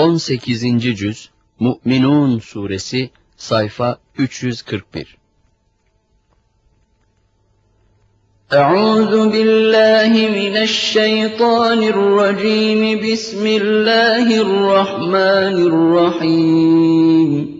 18. Cüz Mü'minun Suresi Sayfa 341 أعوذ بالله من الشيطان الرجيم بسم الله الرحمن الرحيم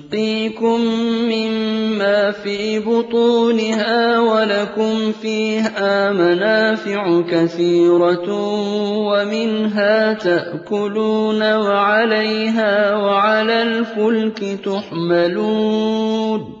نُسْقِيكُم مِّمَّا فِي بُطُونِهَا وَلَكُمْ فِيهَا مَنَافِعُ كَثِيرَةٌ وَمِنْهَا تَأْكُلُونَ وَعَلَيْهَا وَعَلَى الْفُلْكِ تُحْمَلُونَ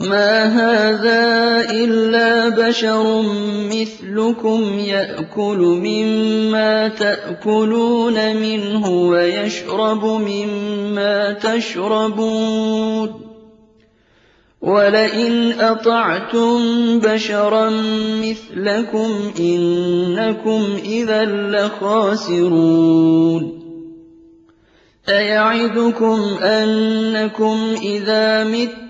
مَا هَٰذَا إِلَّا بَشَرٌ مِّثْلُكُمْ يَأْكُلُ مِمَّا تَأْكُلُونَ مِنْهُ وَيَشْرَبُ مِمَّا تَشْرَبُونَ وَلَئِنْ أَطَعْتُم بَشَرًا مِّثْلَكُمْ إِنَّكُمْ إِذًا لَّخَاسِرُونَ أَيَعِدُكُمْ أَنَّكُمْ إِذَا مِتُّمْ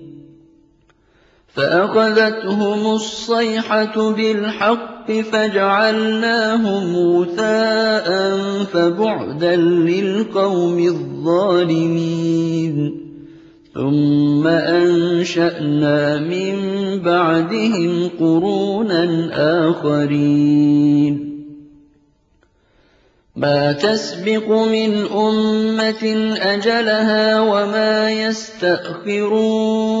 فَأَخَذَتْهُمُ الصَّيْحَةُ بِالْحَقِّ فَجَعَلْنَاهُمْ غُثَاءً فَبُعْدًا لِّلْقَوْمِ الظَّالِمِينَ. ثُمَّ أَنشَأْنَا مِن بَعْدِهِمْ قُرُونًا آخَرِينَ. مَا تَسْبِقُ مِنْ أُمَّةٍ أَجَلَهَا وَمَا يَسْتَأْخِرُونَ.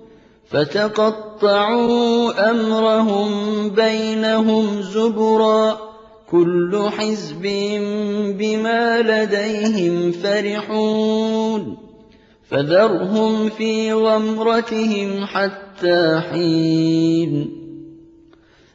فَتَقَطَّعُوا أَمْرَهُم بَيْنَهُمْ زُبُرًا ۖ كُلُّ حِزْبٍ بِمَا لَدَيْهِمْ فَرِحُونَ فَذَرْهُمْ فِي غَمْرَتِهِمْ حَتَّىٰ حِينٍ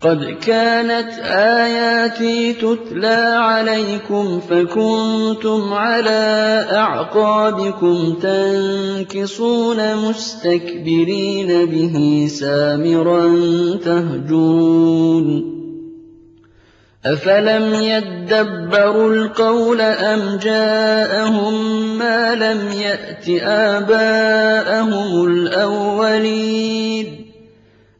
قَدْ كَانَتْ آيَاتِي تُتْلَىٰ عَلَيْكُمْ فَكُنتُمْ عَلَىٰ أَعْقَابِكُمْ تَنكِصُونَ مُسْتَكْبِرِينَ بِهِ سَامِرًا تَهْجُرُونَ أَفَلَمْ يَدَّبَّرُوا الْقَوْلَ أَمْ جَاءَهُم مَّا لَمْ يَأْتِ آبَاءَهُمُ الْأَوَّلِينَ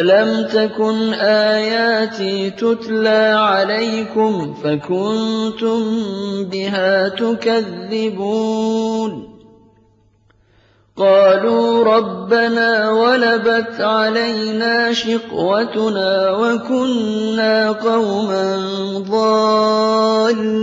أَلَمْ تَكُنْ آيَاتِي تُتْلَىٰ عَلَيْكُمْ فَكُنتُم بِهَا تُكَذِّبُونَ قالوا ربنا ولبت علينا شقوتنا وكنا قوما ضالين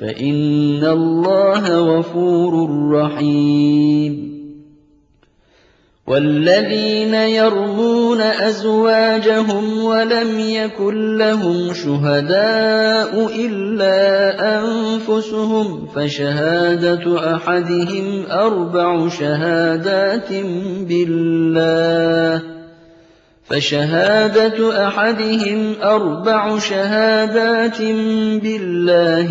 فَإِنَّ اللَّهَ غَفُورٌ رَّحِيمٌ. وَالَّذِينَ يَرْمُونَ أَزْوَاجَهُمْ وَلَمْ يَكُن لَّهُمْ شُهَدَاءُ إِلَّا أَنفُسُهُمْ فَشَهَادَةُ أَحَدِهِمْ أَرْبَعُ شَهَادَاتٍ بِاللَّهِ. فشهادة أحدهم أربع شهادات بالله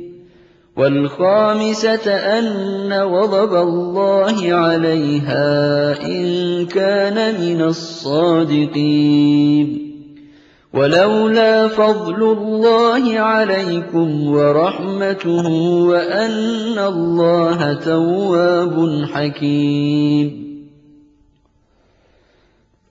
والخامسة أن غضب الله عليها إن كان من الصادقين. ولولا فضل الله عليكم ورحمته وأن الله تواب حكيم.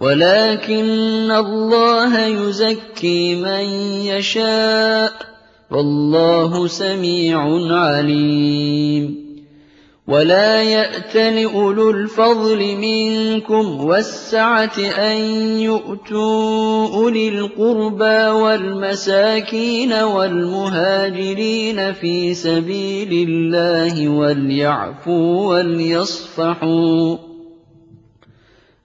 ولكن الله يزكي من يشاء والله سميع عليم. ولا يأتل أولو الفضل منكم والسعة أن يؤتوا أولي القربى والمساكين والمهاجرين في سبيل الله وليعفوا وليصفحوا.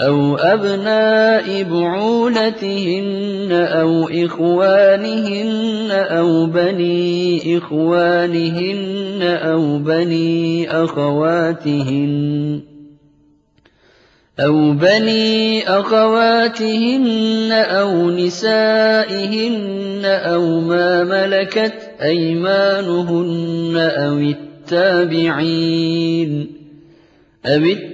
أَوْ أَبْنَاءِ بُعُولَتِهِنَّ أَوْ إِخْوَانِهِنَّ أَوْ بَنِي إِخْوَانِهِنَّ أَوْ بَنِي أَخَوَاتِهِنَّ أَوْ بَنِي أَخَوَاتِهِنَّ أَوْ نِسَائِهِنَّ أَوْ مَا مَلَكَتْ أَيْمَانُهُنَّ أَوِ التَّابِعِينَ التابعين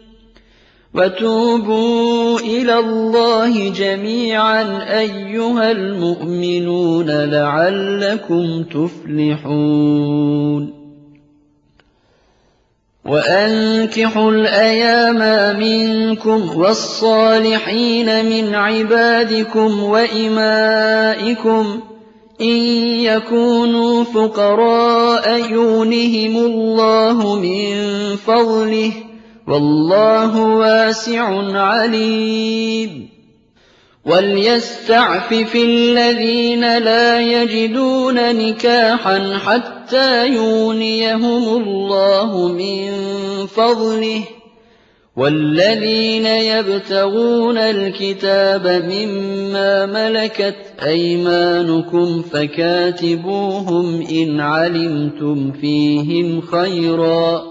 وَتُوبُوا إِلَى اللَّهِ جَمِيعًا أَيُّهَا الْمُؤْمِنُونَ لَعَلَّكُمْ تُفْلِحُونَ. وَأَنكِحُوا الْأَيَامَ مِنكُمْ وَالصَّالِحِينَ مِنْ عِبَادِكُمْ وَإِمَائِكُمْ إِن يَكُونُوا فُقَرَاءَ يُغْنِهِمُ اللَّهُ مِن فَضْلِهِ وَاللَّهُ وَاسِعٌ عَلِيمٌ. وَلْيَسْتَعْفِفِ الَّذِينَ لَا يَجِدُونَ نِكَاحًا حَتَّىٰ يُغْنِيَهُمُ اللَّهُ مِن فَضْلِهِ. وَالَّذِينَ يَبْتَغُونَ الْكِتَابَ مِمَّا مَلَكَتْ أَيْمَانُكُمْ فَكَاتِبُوهُمْ إِنْ عَلِمْتُمْ فِيهِمْ خَيْرًا.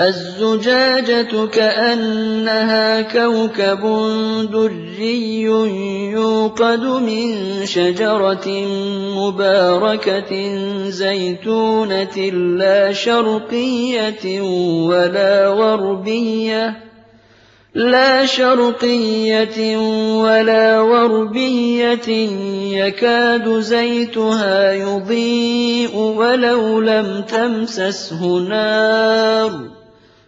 الزجاجة كأنها كوكب دري يوقد من شجرة مباركة زيتونة لا شرقية ولا غربية لا شرقية ولا غربية يكاد زيتها يضيء ولو لم تمسسه نار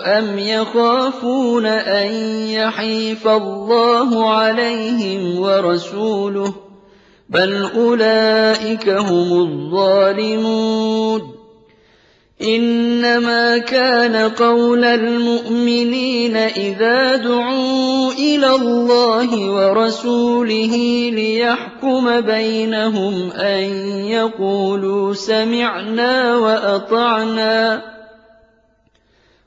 أَمْ يَخَافُونَ أَن يَحِيفَ اللَّهُ عَلَيْهِمْ وَرَسُولُهُ ۚ بَلْ أُولَٰئِكَ هُمُ الظَّالِمُونَ. إِنَّمَا كَانَ قَوْلَ الْمُؤْمِنِينَ إِذَا دُعُوا إِلَى اللَّهِ وَرَسُولِهِ لِيَحْكُمَ بَيْنَهُمْ أَن يَقُولُوا سَمِعْنَا وَأَطَعْنَا ۚ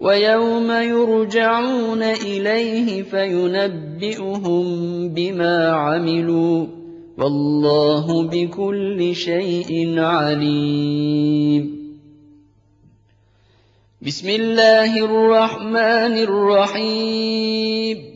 ويوم يرجعون إليه فينبئهم بما عملوا والله بكل شيء عليم. بسم الله الرحمن الرحيم.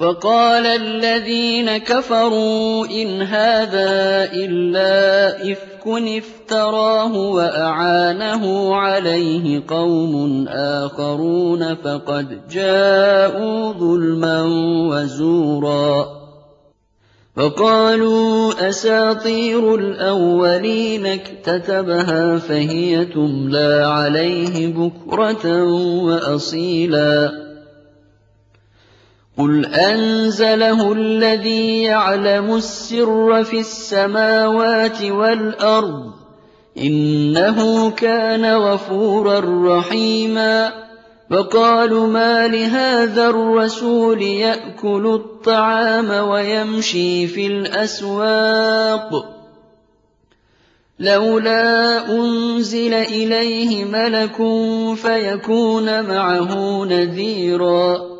وقال الذين كفروا إن هذا إلا إفك افتراه وأعانه عليه قوم آخرون فقد جاءوا ظلما وزورا. فقالوا أساطير الأولين اكتتبها فهي تملى عليه بكرة وأصيلا. قل أنزله الذي يعلم السر في السماوات والأرض إنه كان غفورا رحيما وقالوا ما لهذا الرسول يأكل الطعام ويمشي في الأسواق لولا أنزل إليه ملك فيكون معه نذيراً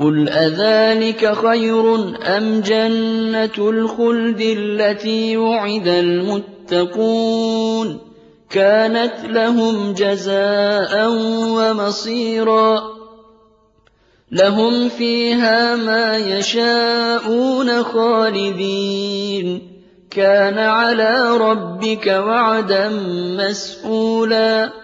قُلْ أَذَٰلِكَ خَيْرٌ أَمْ جَنَّةُ الْخُلْدِ الَّتِي وُعِدَ الْمُتَّقُونَ كَانَتْ لَهُمْ جَزَاءً وَمَصِيرًا لَهُمْ فِيهَا مَا يَشَاءُونَ خَالِدِينَ كَانَ عَلَىٰ رَبِّكَ وَعْدًا مَّسْئُولًا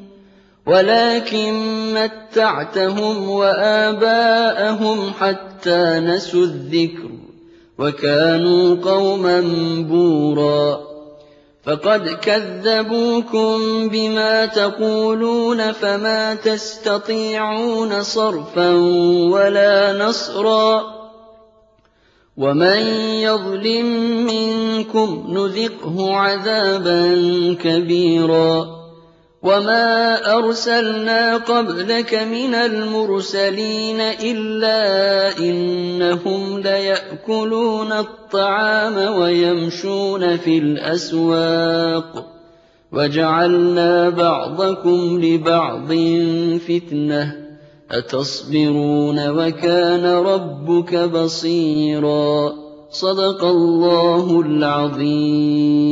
ولكن متعتهم وآباءهم حتى نسوا الذكر وكانوا قوما بورا. فقد كذبوكم بما تقولون فما تستطيعون صرفا ولا نصرا. ومن يظلم منكم نذقه عذابا كبيرا. وما أرسلنا قبلك من المرسلين إلا إنهم ليأكلون الطعام ويمشون في الأسواق وجعلنا بعضكم لبعض فتنة أتصبرون وكان ربك بصيرا صدق الله العظيم